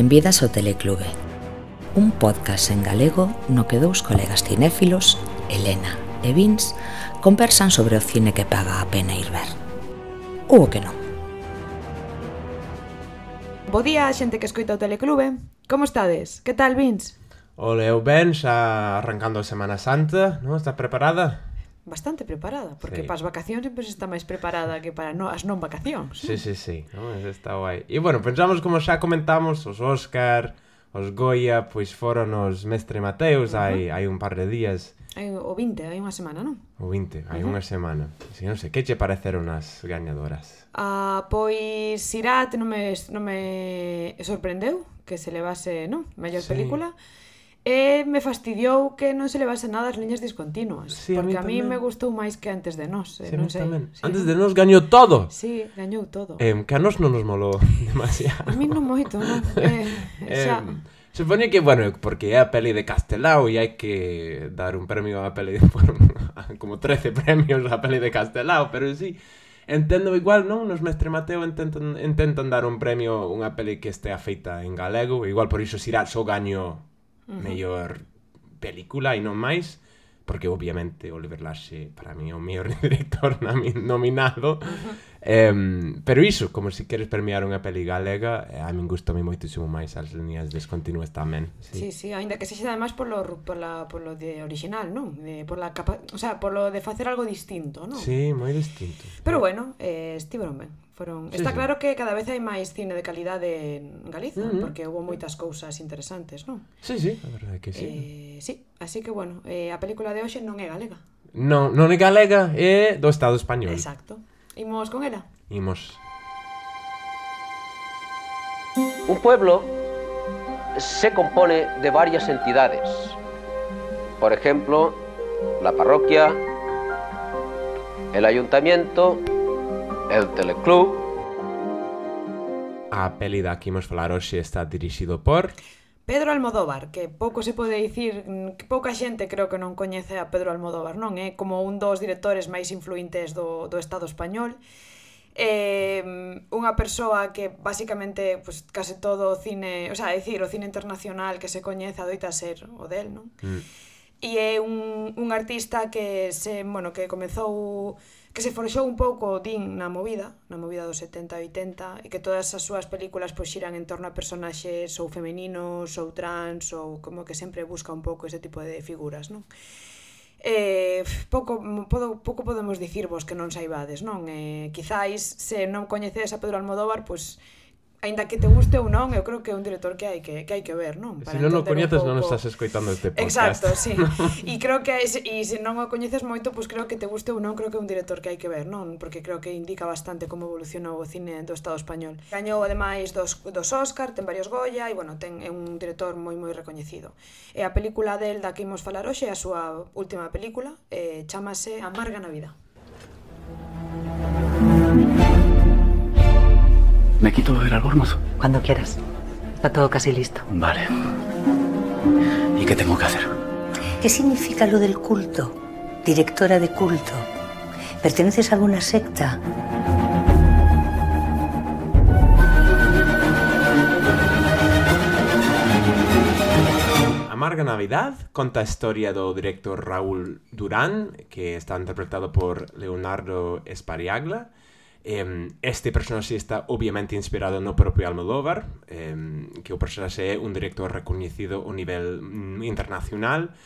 Benvidas ao Teleclube Un podcast en galego no que dous colegas cinéfilos, Elena e Vins, conversan sobre o cine que paga a pena ir ver Ou o que non Bo día xente que escoita o Teleclube Como estades? Que tal, Vins? Ole, eu ben, xa arrancando a Semana Santa, non? Estás preparada? bastante preparada, porque sí. para as vacacións sempre está máis preparada que para no, as non vacacións. Sí, eh. sí, sí, no, está guai. E bueno, pensamos como xa comentamos, os Óscar, os Goya, pois foron os Mestre Mateus, uh -huh. hai, hai un par de días. Hai o 20, hai unha semana, non? O 20, hai uh -huh. unha semana. Si non sei, que che pareceron as gañadoras? Ah, pois Sirat non me, non me sorprendeu que se levase, non? Mellor sí. película. Sí E me fastidiou que non se levase nada as liñas discontinuas, sí, porque a mí, a mí me gustou máis que antes de nós, eh, sí, non sei. Tamén. Sí. Antes de nós gañou todo. Sí, gañou todo. Eh, que a nós non nos molou demasiado. A mí non moito, non. Eh, xa... Eh, Supoño que, bueno, porque é a peli de Castelao e hai que dar un premio a peli de, bueno, como 13 premios a peli de Castelao, pero sí, entendo igual, non? Nos Mestre Mateo intentan, intentan dar un premio a unha peli que estea feita en galego, igual por iso xirá só gaño mellor película e non máis porque obviamente Oliver Laxe para mí é o mellor director nominado. Uh um, pero iso, como se si queres premiar unha peli galega eh, a min gustame moitísimo máis as líneas descontinuas tamén sí, sí, sí ainda que se xa además polo, pola, polo de original, non? De, pola capa, o sea, polo de facer algo distinto, non? Sí, moi distinto. Pero bueno, eh, estiveron ben foron. Sí, Está sí. claro que cada vez hai máis cine de calidade en Galiza, uh porque houve moitas cousas interesantes, non? Sí, sí, a verdade que sí. Eh, sí, así que bueno, eh, a película de hoxe non é galega. Non, non é galega, é do Estado español. Exacto. Imos con ela. Imos. Un pueblo se compone de varias entidades. Por ejemplo, la parroquia, el ayuntamiento, é o Teleclub. A peli da que imos falar hoxe está dirixido por... Pedro Almodóvar, que pouco se pode dicir, que pouca xente creo que non coñece a Pedro Almodóvar, non? É como un dos directores máis influentes do, do Estado español. É unha persoa que basicamente pues, case todo o cine, o sea, decir, o cine internacional que se coñece adoita ser o del, non? Mm. E é un, un artista que se, bueno, que comezou que se forxou un pouco Dean na movida, na movida dos 70-80, e que todas as súas películas pois xiran en torno a personaxes ou femeninos, ou trans, ou como que sempre busca un pouco ese tipo de figuras, non? Eh, pouco, podo, pouco podemos dicirvos que non saibades, non? Eh, quizáis, se non coñecedes a Pedro Almodóvar, pois Ainda que te guste ou non, eu creo que é un director que hai que, que hai que ver, non? Para se si non o coñeces, pouco... non estás escoitando este podcast. Exacto, sí. E creo que, e se non o coñeces moito, pois pues creo que te guste ou non, creo que é un director que hai que ver, non? Porque creo que indica bastante como evolucionou o cine do Estado español. Gañou, ademais, dos, dos Oscar, ten varios Goya, e, bueno, ten, é un director moi, moi recoñecido. E a película del da que imos falar hoxe, a súa última película, eh, chamase Amarga Navidad. ¿Me quito el albornoz? Cuando quieras. Está todo casi listo. Vale. ¿Y qué tengo que hacer? ¿Qué significa lo del culto? Directora de culto. ¿Perteneces a alguna secta? Amarga Navidad conta a historia do director Raúl Durán, que está interpretado por Leonardo Espariagla. este personaxe está obviamente inspirado no propio Almodóvar, que o personaxe é un director recoñecido a nivel mm, internacional,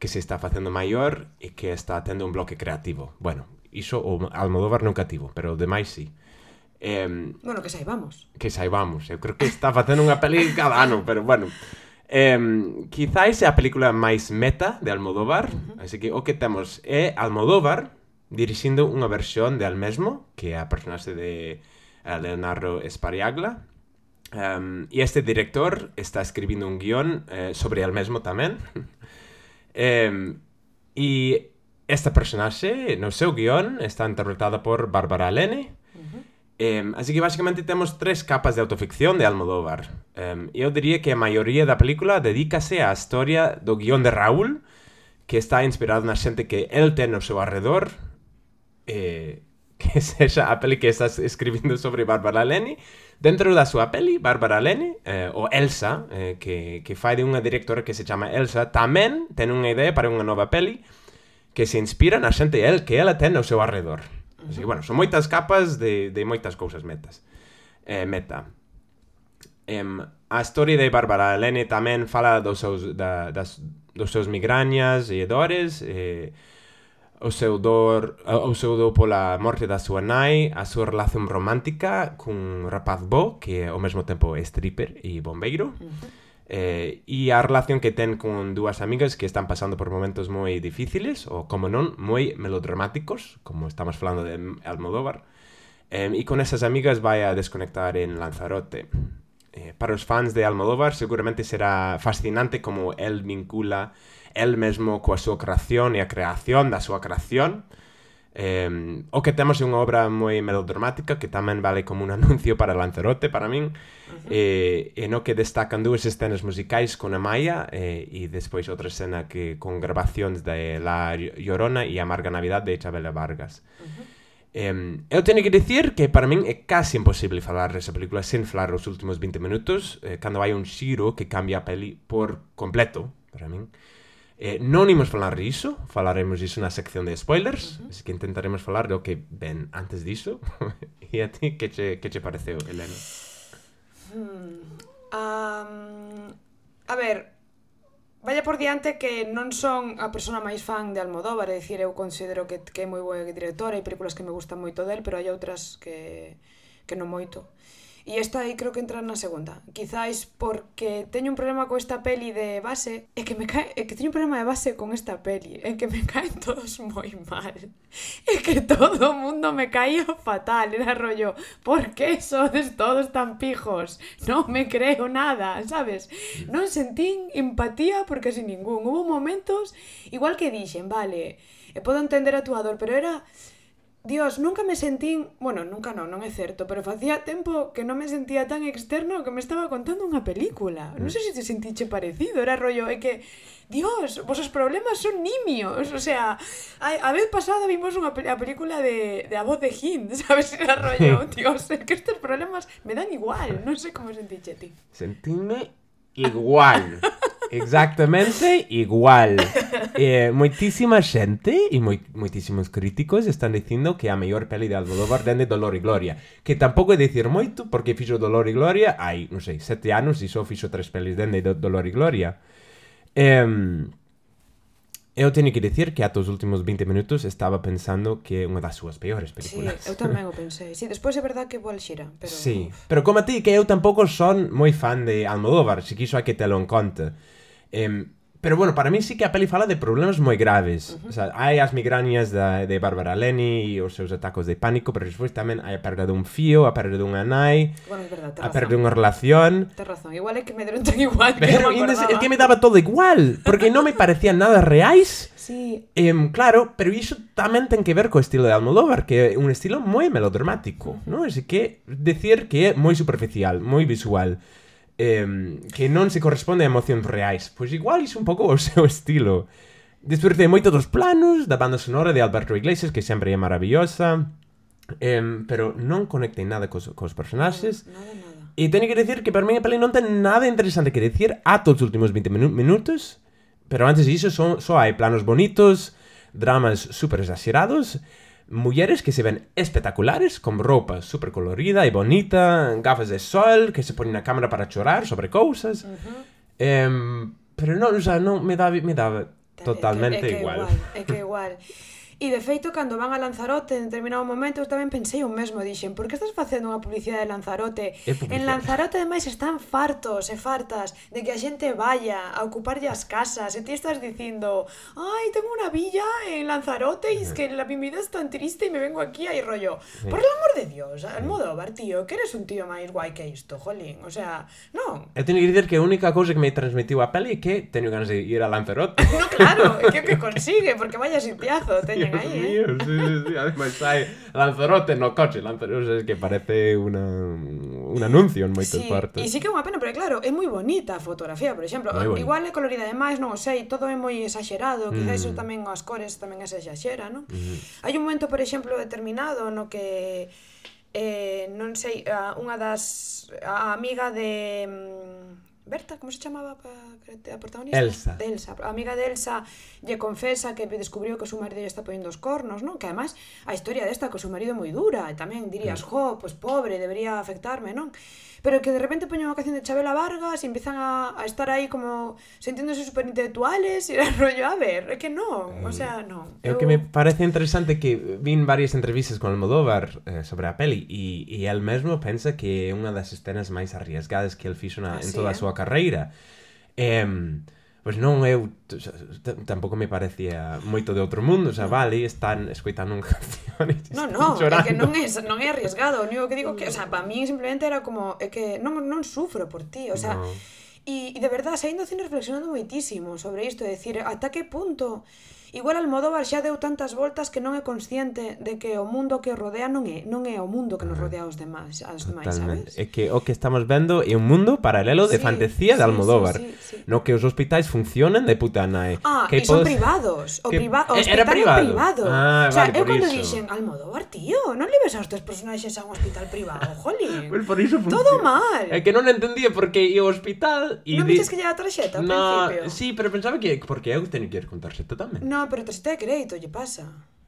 que se está facendo maior e que está tendo un bloque creativo. Bueno, iso o Almodóvar non cativo, pero o demais sí. Eh, bueno, que saibamos. Que saibamos. Eu creo que está facendo unha peli cada ano, pero bueno. Eh, quizáis é a película máis meta de Almodóvar, uh -huh. así que o que temos é Almodóvar, dirixindo unha versión de al mesmo, que é a personaxe de uh, Leonardo Spariagla. Um, e este director está escribindo un guión eh, sobre el mesmo tamén. um, e esta personaxe, no seu guión, está interpretada por Bárbara Lene. Uh -huh. Um, así que basicamente temos tres capas de autoficción de Almodóvar. Um, eu diría que a maioría da película dedícase á historia do guión de Raúl, que está inspirado na xente que el ten ao seu arredor, eh, que sexa a peli que estás escribindo sobre Bárbara Leni. Dentro da súa peli, Bárbara Leni, eh, ou Elsa, eh, que, que fai de unha directora que se chama Elsa, tamén ten unha idea para unha nova peli que se inspira na xente el que ela ten ao seu arredor. Así, que, bueno, son moitas capas de, de moitas cousas metas. Eh, meta. Em, a historia de Bárbara Lene tamén fala dos seus, da, das, dos seus migrañas e dores, eh, o seu dor, o seu dor pola morte da súa nai, a súa relación romántica cun rapaz bo, que ao mesmo tempo é stripper e bombeiro, uh -huh. eh, e a relación que ten con dúas amigas que están pasando por momentos moi difíciles, ou como non, moi melodramáticos, como estamos falando de Almodóvar, eh, e con esas amigas vai a desconectar en Lanzarote. Eh, para os fans de Almodóvar seguramente será fascinante como el vincula el mesmo coa súa creación e a creación da súa creación. Eh, o que temos é unha obra moi melodramática que tamén vale como un anuncio para Lanzarote para min uh -huh. eh, e no que destacan dúas escenas musicais con Amaya eh, e despois outra escena que con grabacións de La Llorona e Amarga Navidad de Isabela Vargas uh -huh. eh, eu teño que dicir que para min é casi imposible falar desa película sen falar os últimos 20 minutos, eh, cando hai un xiro que cambia a peli por completo, para min. Eh, non imos falar diso, falaremos diso na sección de spoilers, uh -huh. así que intentaremos falar do que ven antes diso. e a ti, que che, que che pareceu, Elena? Hmm. Um, a ver, Vaya por diante que non son a persona máis fan de Almodóvar, é dicir, eu considero que, que é moi bo director, hai películas que me gustan moito del, pero hai outras que, que non moito. E esta aí creo que entra na segunda. Quizáis porque teño un problema con esta peli de base, é que me cae, é que teño un problema de base con esta peli, é que me caen todos moi mal. É que todo o mundo me caía fatal, era rollo, por que sodes todos tan pijos? Non me creo nada, sabes? Non sentín empatía porque sin ningún. Hubo momentos, igual que dixen, vale, eh, e podo entender a tua dor, pero era Dios, nunca me sentín, bueno, nunca non, non é certo, pero facía tempo que non me sentía tan externo que me estaba contando unha película. Non sei se te sentiche parecido, era rollo, é que, Dios, vosos problemas son nimios, o sea, a, a vez pasada vimos unha pe a película de, de A voz de Hind, sabes, era rollo, Dios, é que estes problemas me dan igual, non sei como sentiche ti. Sentíme igual. Exactamente igual. Eh, moitísima xente e moi, moitísimos críticos están dicindo que a mellor peli de Almodóvar dende Dolor e Gloria. Que tampouco é dicir moito porque fixo Dolor e Gloria hai, non sei, sete anos e só fixo tres pelis dende Dolor e Gloria. Eh, Eu teño que dicir que atos últimos 20 minutos estaba pensando que é unha das súas peores películas. Sí, eu tamén o pensei. Sí, despois é verdad que Boal xira, pero... Sí, pero como a ti, que eu tampouco son moi fan de Almodóvar, se quiso a que te lo en conta. Eh, pero bueno, para mí sí que a peli fala de problemas moi graves. Uh -huh. O sea, hai as migrañas da, de Bárbara Leni e os seus atacos de pánico, pero despois tamén hai a perda dun fío, a perda dunha nai, bueno, verdad, a perda dunha relación... Ten razón, igual é que me deron tan igual que pero, no É que me daba todo igual, porque non me parecían nada reais. Sí. Eh, claro, pero iso tamén ten que ver co estilo de Almodóvar, que é un estilo moi melodramático, mhm. uh -huh. non? Así que decir que é moi superficial, moi visual eh, que non se corresponde a emocións reais. Pois igual iso un pouco o seu estilo. Despertei moito dos planos da banda sonora de Alberto Iglesias, que sempre é maravillosa, eh, pero non conectei nada cos, cos personaxes. Nada, nada. E teño que decir que para mí a peli non ten nada interesante que decir todos os últimos 20 minu minutos, pero antes disso só, só hai planos bonitos, dramas super exagerados, Mulleres que se ven espectaculares, con roupa super colorida e bonita, gafas de sol, que se ponen a cámara para chorar sobre cousas. Uh -huh. eh, pero non, o sea, non, me dá, me dá totalmente é que, é que igual. igual. É que igual. E de feito, cando van a Lanzarote en determinado momento, eu tamén pensei o mesmo, dixen, por que estás facendo unha publicidade de Lanzarote? En Lanzarote, ademais, están fartos e fartas de que a xente vaya a ocuparlle as casas e ti estás dicindo, ai, tengo unha villa en Lanzarote e es que la mi vida es tan triste e me vengo aquí aí rollo. Sí. Por el amor de Dios, Almodóvar, tío, que eres un tío máis guai que isto, jolín, o sea, non. Eu teño que dizer que a única cousa que me transmitiu a peli é que teño ganas de ir a Lanzarote. no, claro, é que que consigue, porque vaya sitiazo, teñen Dios ¿eh? mío, sí, sí, sí. Ademais hai Lanzarote no coche, Lanzarote, es que parece una, un anuncio en moitas sí, partes. E sí que é unha pena, pero claro, é moi bonita a fotografía, por exemplo. Igual é colorida demais, non o sei, todo é moi exagerado, mm. quizás iso tamén as cores tamén se exaxera, non? Mm. Mm-hmm. Hai un momento, por exemplo, determinado no que eh, non sei, a, unha das a amiga de mm, Berta, como se chamaba a protagonista? Elsa. De Elsa. A amiga de Elsa lle confesa que descubriu que o seu marido lle está poñendo os cornos, non? Que además a historia desta co seu marido é moi dura, e tamén dirías, jo, pois pues, pobre, debería afectarme, non? pero que de repente poñen unha canción de Chabela Vargas e empiezan a, a estar aí como sintiéndose super intelectuales e era rollo, a ver, é que non, o eh, sea, non. É o que me parece interesante que vin varias entrevistas con Almodóvar eh, sobre a peli e, e el mesmo pensa que é unha das escenas máis arriesgadas que el fixo na, en toda eh? a súa carreira. Eh, pois non eu tampouco me parecía moito de outro mundo, xa vale, están escoitando unha canción e no, no, chorando. É que non é, non é arriesgado, o único que digo que, o sea, para mí simplemente era como, é que non, non sufro por ti, o sea, no. e, e de verdad, saindo sin reflexionando moitísimo sobre isto, é dicir, decir, ata que punto Igual Almodóvar xa deu tantas voltas que non é consciente de que o mundo que o rodea non é non é o mundo que nos rodea os demais, aos demais, Totalmente. sabes? É que o que estamos vendo é un mundo paralelo sí, de fantasía sí, de Almodóvar, sí, sí, sí. no que os hospitais funcionan de puta nai. Ah, que son podes... privados, o que... priva... o hospital era privado. privado. Ah, o sea, vale, eu cando dixen Almodóvar, tío, non leves aos teus personaxes a un hospital privado, jolín. pues por iso funciona. Todo mal. É que non entendía porque ia ao hospital e Non di... que lle a tarxeta ao no, principio. Sí, pero pensaba que porque eu teño que ir con tarxeta tamén. No, Pero tarxeta de crédito lle pasa.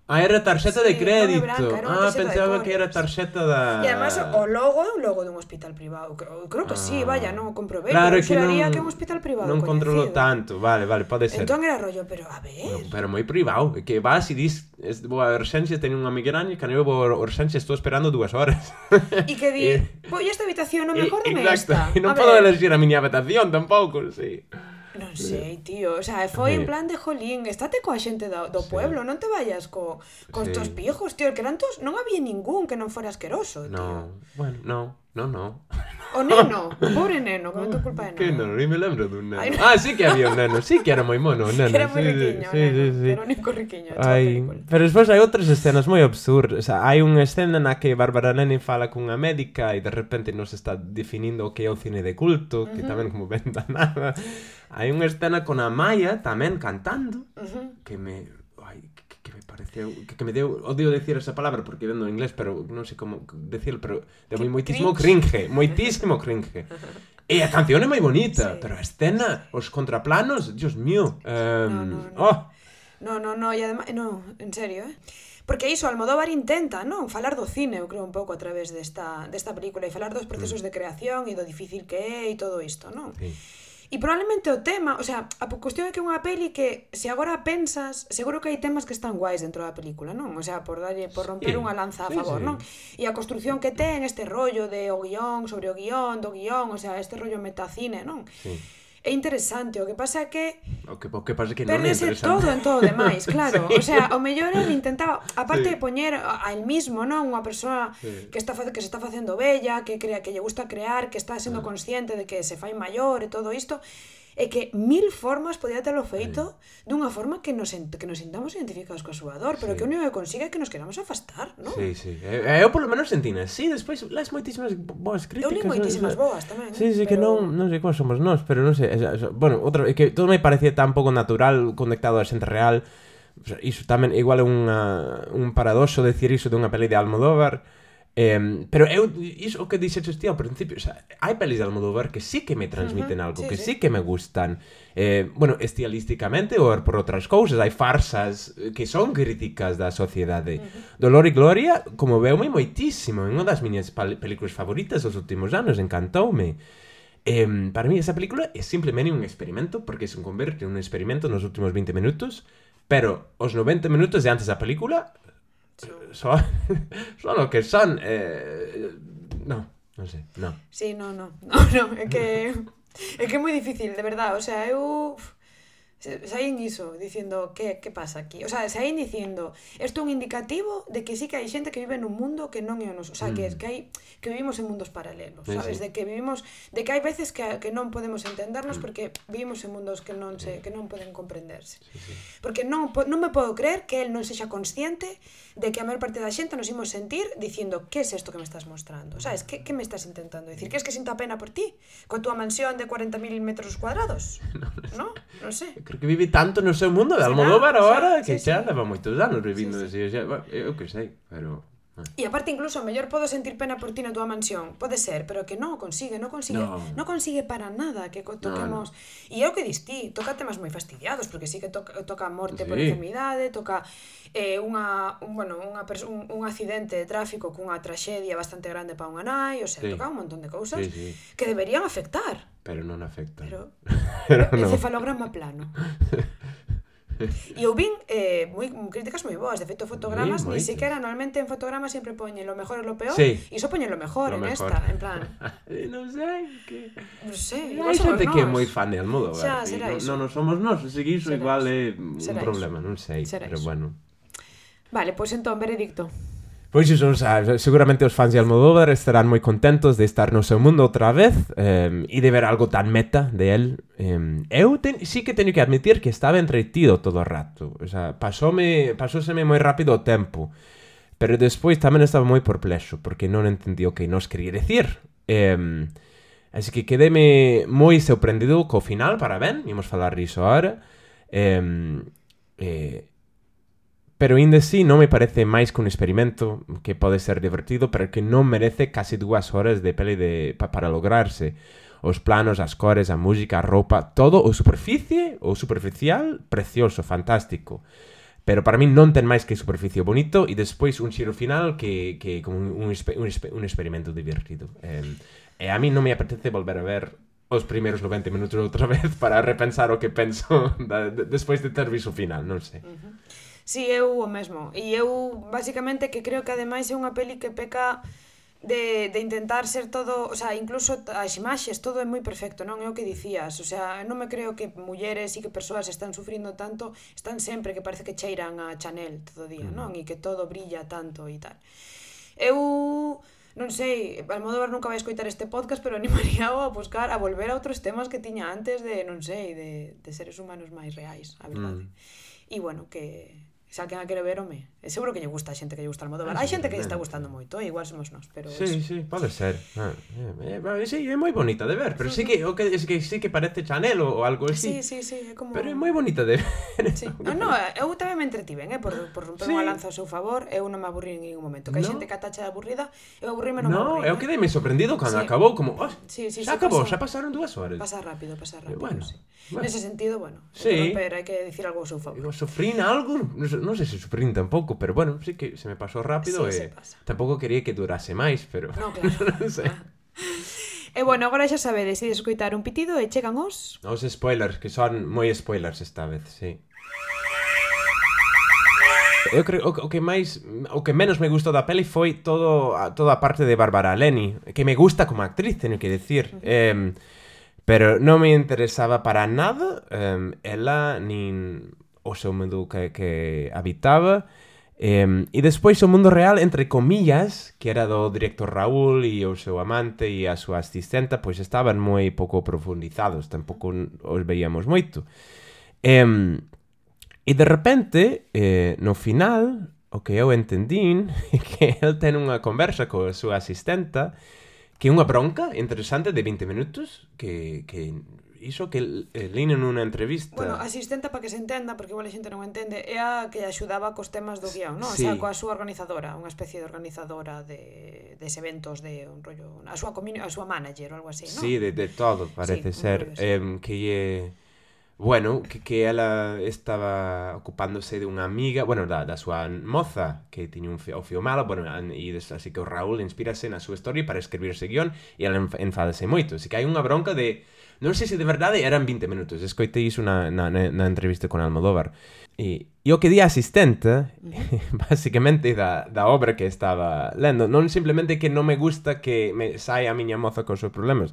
Ah, era tarxeta sí, de crédito. Branca, era ah, pensaba que era tarxeta da... E además o logo é un logo dun hospital privado. Creo que ah. sí, vaya, non o comprobei. Claro que non... que é un hospital privado ah. Non controlo tanto, vale, vale, pode ser. Entón era rollo, pero a ver... No, pero moi privado, que vas e dis... Es, vou a urxencia, teño unha migraña, que non vou a urxencia, estou esperando dúas horas. E que di, e... pois esta habitación, non me acordo exacto, esta. Exacto, non podo elegir a miña habitación tampouco, sí. Non sei, tío, o sea, foi en plan de jolín, estate coa xente do, do sí. pueblo, non te vayas co, cos sí. tos pijos, tío, que eran tos, non había ningún que non fora asqueroso, tío. No, bueno, no. No, no. O neno, pobre neno, que non culpa de neno. Que neno, ni me lembro dun neno. Ay, no. Ah, sí que había un neno, sí que era moi mono un neno. Que era moi sí, riquiño, sí, neno, sí, sí. era o único riquiño. Ai, pero despois hai outras escenas moi absurdas. O sea, hai unha escena na que Bárbara Nene fala cunha médica e de repente nos está definindo o que é o cine de culto, que uh -huh. tamén como venda nada. Hai unha escena con a Maya tamén cantando, uh -huh. que me me pareceu que, que me deu odio decir esa palabra porque vendo en inglés, pero non sei como decir, pero de moi moitísimo cringe, cringe moitísimo cringe. E a canción é moi bonita, sí. pero a escena, os contraplanos, dios mío. Um, no, no, no. Oh. No, no, no, e ademais, no, en serio, eh? Porque iso, Almodóvar intenta, non? Falar do cine, eu creo, un pouco a través desta, desta película e falar dos procesos mm. de creación e do difícil que é e todo isto, non? Sí. E probablemente o tema, o sea, a cuestión é que é unha peli que se agora pensas, seguro que hai temas que están guais dentro da película, non? O sea, por darlle por romper sí. unha lanza a favor, sí, sí. non? E a construción que ten este rollo de o guión, sobre o guión, do guión, o sea, este rollo metacine, non? Sí é interesante, o que pasa é que o que, o que pasa é que non é interesante. todo en todo demais, claro. sí. O sea, o mellor ele intentaba, aparte sí. de poñer a el mismo, non, unha persoa sí. que está que se está facendo bella, que crea que lle gusta crear, que está sendo ah. consciente de que se fai maior e todo isto, É que mil formas podía telo feito sí. dunha forma que nos, que nos sintamos identificados co xogador, pero sí. que o único que consigue é que nos queramos afastar, non? Sí, sí. Eu, eu polo menos sentina. Sí, despois las moitísimas boas críticas. Eu li moitísimas boas tamén. Sí, sí, pero... que non, non sei como somos nós, pero non sei. Bueno, outra, é que todo me parecía tan pouco natural conectado a xente real. Iso tamén igual é unha, un paradoxo decir iso dunha peli de Almodóvar, Eh, pero eu iso que dixeches ti ao principio, xa, hai pelis de Almodóvar que sí que me transmiten uh -huh, algo, sí, que sí. sí que me gustan. Eh, bueno, estilísticamente ou por outras cousas, hai farsas eh, que son críticas da sociedade. Uh -huh. Dolor e Gloria, como veume moitísimo, unha das miñas películas favoritas dos últimos anos, encantoume. Eh, para mí esa película é simplemente un experimento, porque se converte en un experimento nos últimos 20 minutos, pero os 90 minutos de antes da película Eh, son, son o que son. Eh, no, non sei, non. Sí, non, non, non, no, é que... É que é moi difícil, de verdade, o sea, eu Eh, saín iso, dicindo que, que pasa aquí. O sea, saín dicindo, isto é un indicativo de que sí que hai xente que vive nun mundo que non é o noso, o sea, mm. que, que, hai, que vivimos en mundos paralelos, sí, sabes? Sí. De que vivimos, de que hai veces que, que non podemos entendernos mm. porque vivimos en mundos que non se, que non poden comprenderse. Sí, sí. Porque non, non me podo creer que el non sexa consciente de que a maior parte da xente nos imos sentir dicindo que é es isto que me estás mostrando, sabes? Que, que me estás intentando dicir? Que es que sinto pena por ti? Coa túa mansión de 40.000 metros cuadrados? non, no? non sei porque vive tanto no seu mundo de Almodóvar agora que xa leva moitos anos vivindo sí, sí. así, xa, eu que sei, pero Ah. E aparte incluso a mellor podo sentir pena por ti na túa mansión, pode ser, pero que non consigue, non consigue, no. non consigue para nada que toquemos. No, no. E é o que dis ti, toca temas moi fastidiados, porque sí que toca, toca morte sí. por enfermidade, toca eh, unha, un, bueno, unha un, un accidente de tráfico cunha traxedia bastante grande para unha nai, o sea, sí. toca un montón de cousas sí, sí. que deberían afectar. Pero non afectan. Pero, pero no. encefalograma plano. E eu vin eh, moi críticas moi boas, de feito fotogramas, sí, ni sequera normalmente en fotogramas sempre poñen lo mejor e lo peor, sí. e só poñen lo mejor lo en mejor. esta, en plan. non sei que Non sei, hai xente que é moi fan de Almodóvar. Xa, será non, non no somos nós, así que iso será igual é eh, un será problema, iso. non sei, será pero iso. bueno. Vale, pois pues entón veredicto. Pois iso, xa, seguramente os fans de Almodóvar estarán moi contentos de estar no seu mundo outra vez eh, e de ver algo tan meta de él. Eh, eu ten, sí que teño que admitir que estaba entretido todo o rato. O sea, pasóme, pasóseme moi rápido o tempo. Pero despois tamén estaba moi perplexo porque non entendí o que nos quería decir. Eh, así que quedeme moi sorprendido co final, para ben, imos falar riso ahora. Eh, eh, Pero ainda así non me parece máis que un experimento que pode ser divertido, pero que non merece casi dúas horas de peli de, pa, para lograrse. Os planos, as cores, a música, a roupa, todo o superficie, o superficial, precioso, fantástico. Pero para mí non ten máis que superficie bonito e despois un xiro final que, que como un, un, un, un experimento divertido. Eh, e a mí non me apetece volver a ver os primeiros 90 minutos outra vez para repensar o que penso da, de, despois de ter visto o final, non sei. Uh -huh. Sí, eu o mesmo. E eu, basicamente, que creo que ademais é unha peli que peca de, de intentar ser todo, o sea, incluso as imaxes, todo é moi perfecto, non é o que dicías, o sea, non me creo que mulleres e que persoas están sufrindo tanto, están sempre que parece que cheiran a Chanel todo o día, mm. non? E que todo brilla tanto e tal. Eu non sei, Almodóvar nunca vai escoitar este podcast, pero animaría a buscar a volver a outros temas que tiña antes de, non sei, de, de seres humanos máis reais, a verdade. Mm. E bueno, que se alguén a quere ver, home, é seguro que lle gusta a xente que lle gusta Almodóvar. Ah, hai xente que lle está gustando moito, e igual somos nós, pero Sí, es... sí, pode ser. Ah, eh, eh é, sí, é moi bonita de ver, pero sí que o que es que sí que parece Chanel ou algo así. Sí, sí, sí, é como Pero é moi bonita de ver. Sí. Ah, no, eu tamén me entretiven, eh, por por romper sí. unha lanza ao seu favor, eu non me aburrí en ningún momento. Que hai no. xente que atacha de aburrida, eu aburrime non no, me aburrí. Eu eh. quedei me sorprendido cando sí. acabou, como, oh, sí, sí, xa sí, acabou, pasa... xa pasaron dúas horas. Pasa rápido, pasa rápido. Eh, bueno. Sí. Bueno. Nese sentido, bueno, sí. romper, hai que dicir algo ao seu favor. Eu sofrín algo, non sei, non sei se sofrín tampouco, pero bueno, sí que se me pasou rápido sí, eh, e tampouco quería que durase máis, pero no, claro. non sei. Ah. E eh, bueno, agora xa sabedes, ides escoitar un pitido e chegan os... Os spoilers, que son moi spoilers esta vez, sí. Eu creo o, o que máis o que menos me gustou da peli foi todo a, toda a parte de Bárbara Leni, que me gusta como actriz, teño que decir. Uh -huh. Eh Pero non me interesaba para nada um, ela nin o seu mundo que, que habitaba. Um, e despois o mundo real, entre comillas, que era do director Raúl e o seu amante e a súa asistenta, pois estaban moi pouco profundizados, tampouco os veíamos moito. Um, e de repente, eh, no final, o que eu entendín é que el ten unha conversa coa súa asistenta que é unha bronca interesante de 20 minutos que, que iso que lín en unha entrevista Bueno, asistenta para que se entenda, porque igual a xente non entende é a que axudaba cos temas do guión no? Sí. o sea, coa súa organizadora, unha especie de organizadora de, des eventos de un rollo, a súa, a súa manager ou algo así, non? Sí, de, de todo, parece sí, ser eh, que lle Bueno, que, que ela estaba ocupándose de unha amiga, bueno, da, da súa moza, que tiña un fio, o fio malo, bueno, e des, así que o Raúl inspírase na súa historia para escribir ese guión e ela enfádase moito. Así que hai unha bronca de... Non sei se de verdade eran 20 minutos, escoitei iso na, na, na entrevista con Almodóvar. E, e o que di asistente, basicamente da, da obra que estaba lendo, non simplemente que non me gusta que me saia a miña moza con seus problemas,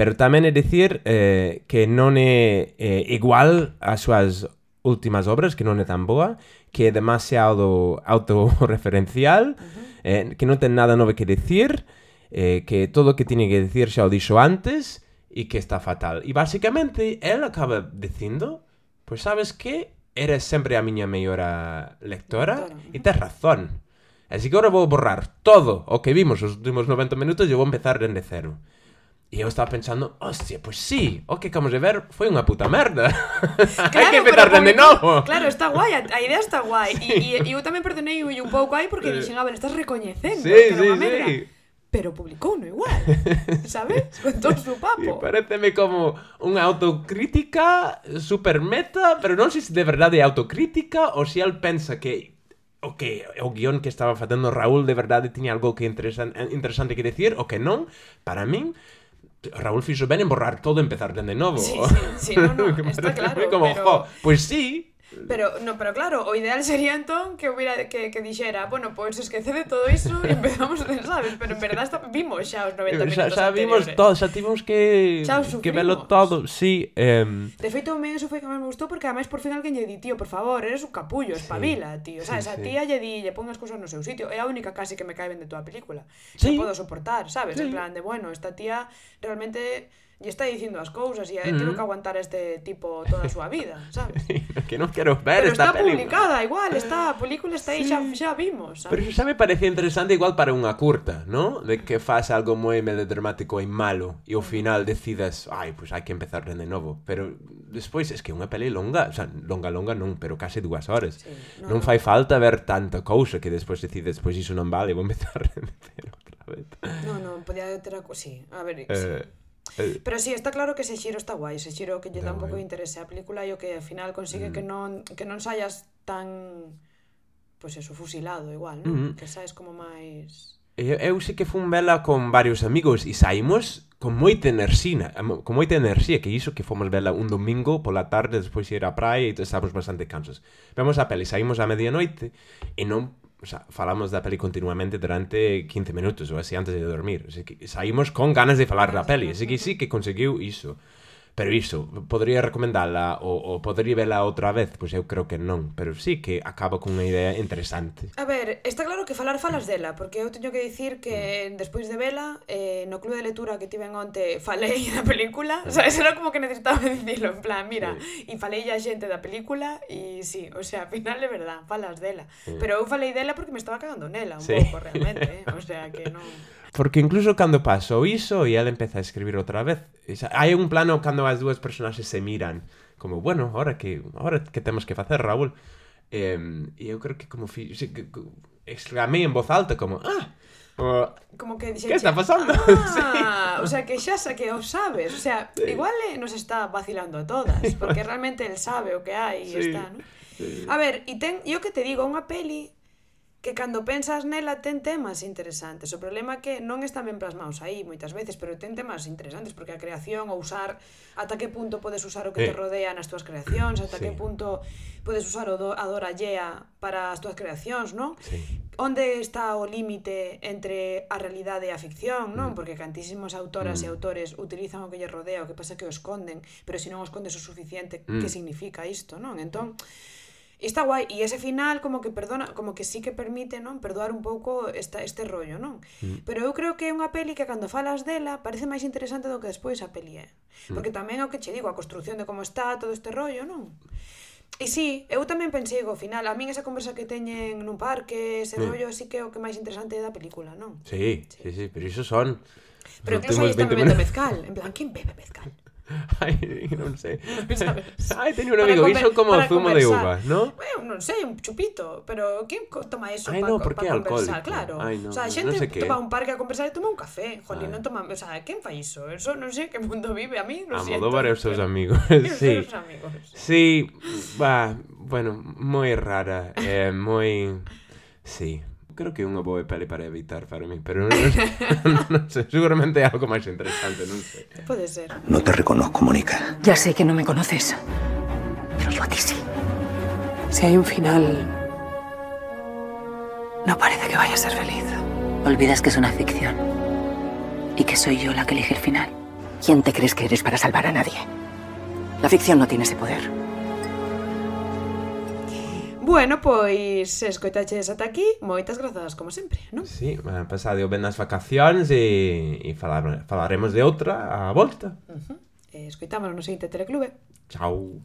Pero tamén é dicir eh, que non é eh, igual ás súas últimas obras, que non é tan boa, que é demasiado autorreferencial, uh -huh. eh, que non ten nada novo que dicir, eh, que todo o que tiene que dicir xa o dixo antes, e que está fatal. E basicamente, él acaba dicindo, pois pues, sabes que eres sempre a miña mellora lectora, lectora. e tes razón. Así que agora vou borrar todo o que vimos os últimos 90 minutos e vou empezar dende cero. E eu estaba pensando, hostia, pois pues sí, o que acabamos de ver foi unha puta merda. Claro, Hai que empezar de novo. Claro, está guai, a, a idea está guai. E, e eu tamén perdonei un pouco aí porque dixen, a ver, estás recoñecendo sí, que sí, unha merda. Sí. Pero publicou no igual, sabes? Con todo su papo. E pareceme como unha autocrítica super meta, pero non sei se de verdade é autocrítica ou se el pensa que o que o guión que estaba facendo Raúl de verdade tiña algo que interesan, interesante que decir o que non, para min Raúl ben en borrar todo e empezar dende novo. Sí, sí, sí, no, no, está claro, como, pero- jo, pues sí, Pero, no, pero claro, o ideal sería entón que hubiera que, que dixera, bueno, pois pues, esquece de todo iso e empezamos de, sabes, pero en verdad está, vimos xa os 90 minutos xa, xa vimos anteriores. todo, xa tivemos que xa que velo todo, sí. Eh... De feito, me eso foi que máis me gustou porque ademais por fin alguén lle di, tío, por favor, eres un capullo, espabila, sí. tío, sabes, sí, sí. a tía lle di, lle pon as cousas no seu sitio, é a única casi que me cae ben de toda a película. Sí. Que podo soportar, sabes, sí. en plan de, bueno, esta tía realmente lle está dicindo as cousas e eh, mm -hmm. teno que aguantar este tipo toda a súa vida, sabes? que non quero ver Pero esta está película. publicada igual, está, a película está aí, sí. xa, xa vimos, sabes? Pero xa me parece interesante igual para unha curta, ¿no? De que faz algo moi melodramático e malo e ao final decidas, ai, pois pues hai que empezar de novo. Pero despois es que unha peli longa, o sea, longa, longa non, pero case dúas horas. Sí, non, non fai falta ver tanta cousa que despois decides, pois iso non vale, vou empezar de cero outra vez. Non, non, podía ter a... Sí, a ver, eh... sí. Eh. Pero si sí, está claro que ese xiro está guai, ese xiro que lle dá un pouco de interese á película e o que ao final consigue mm. que non que non saias tan pois pues eso, fusilado igual, non? Mm -hmm. Que saes como máis Eu, eu sei que fun vela con varios amigos e saímos con moita enerxía, con moita enerxía, que iso que fomos vela un domingo pola tarde, despois ir á praia e estábamos bastante cansos. Vemos a peli, saímos á medianoite e non o sea, falamos da peli continuamente durante 15 minutos ou así antes de dormir. Así que saímos con ganas de falar da peli, así que sí que conseguiu iso. Pero iso, podría recomendala ou, ou podría vela outra vez? Pois eu creo que non, pero sí que acaba cunha idea interesante. A ver, está claro que falar falas dela, porque eu teño que dicir que mm. despois de vela, eh, no club de lectura que tiven onte, falei da película, o sea, era como que necesitaba dicilo, en plan, mira, sí. e falei a xente da película, e sí, o sea, ao final é verdad, falas dela. Pero eu falei dela porque me estaba cagando nela un sí. pouco, realmente, eh? o sea, que non... Porque incluso cando pasou iso e ela empeza a escribir outra vez, esa- hai un plano cando as dúas personaxes se miran, como, bueno, ahora que ahora que temos que facer, Raúl? Eh, e eu creo que como fi, exclamei en voz alta como, ah, Como, como que dixeche, que está ah, pasando? Ah, sí. O sea, que xa sa que o sabes, o sea, sí. igual eh, nos está vacilando a todas, porque realmente el sabe o que hai e sí. está, ¿no? Sí. A ver, e ten, eu que te digo, unha peli que cando pensas nela ten temas interesantes. O problema é que non están ben plasmados aí moitas veces, pero ten temas interesantes porque a creación ou usar ata que punto podes usar o que eh. te rodea nas túas creacións, ata sí. que punto podes usar o do, a dor allea para as túas creacións, non? Sí. Onde está o límite entre a realidade e a ficción, non? Mm. Porque cantísimos autoras mm. e autores utilizan o que lle rodea, o que pasa que o esconden, pero se non o escondes o suficiente, mm. que significa isto, non? Entón, mm E está guai, e ese final como que perdona, como que sí que permite, non, perdoar un pouco esta, este rollo, non? Mm. Pero eu creo que é unha peli que cando falas dela parece máis interesante do que despois a peli eh? é. Mm. Porque tamén é o que che digo, a construción de como está todo este rollo, non? E sí, eu tamén pensei ao final, a min esa conversa que teñen nun parque, ese mm. rollo sí que é o que máis interesante da película, non? Sí, sí, sí, sí pero iso son Pero incluso aí está bebendo mezcal, en plan, quen bebe mezcal? Ay, no sé. Ay, tenía un amigo hizo como zumo conversar. de uvas, ¿no? Bueno, no sé, un chupito. Pero ¿quién toma eso Ay, para, no, ¿por qué para? Claro. Ay, no, o sea, gente no sé toma un parque a conversar y toma un café. Joder, Ay. no toma... O sea, ¿quién fai eso? Eso no sé qué mundo vive a mí, no sé. Almodóvar e os seus amigos. sí. Sí, va, bueno, moi rara. Eh. Sí creo que unha boa peli para evitar para mí, pero non, non sei, seguramente é algo máis interesante, non sei. Pode ser. No te reconozco, Mónica. Ya sé que no me conoces, pero yo a ti sí. Si hay un final, no parece que vaya a ser feliz. Olvidas que es una ficción y que soy yo la que elige el final. ¿Quién te crees que eres para salvar a nadie? La ficción no tiene ese poder. Bueno, pois escoitaches ata aquí, moitas grazas como sempre, non? Sí, pasade ben nas vacacións e, e falar, falaremos de outra á volta. Uh -huh. Escoitámonos no seguinte Teleclube. Chao.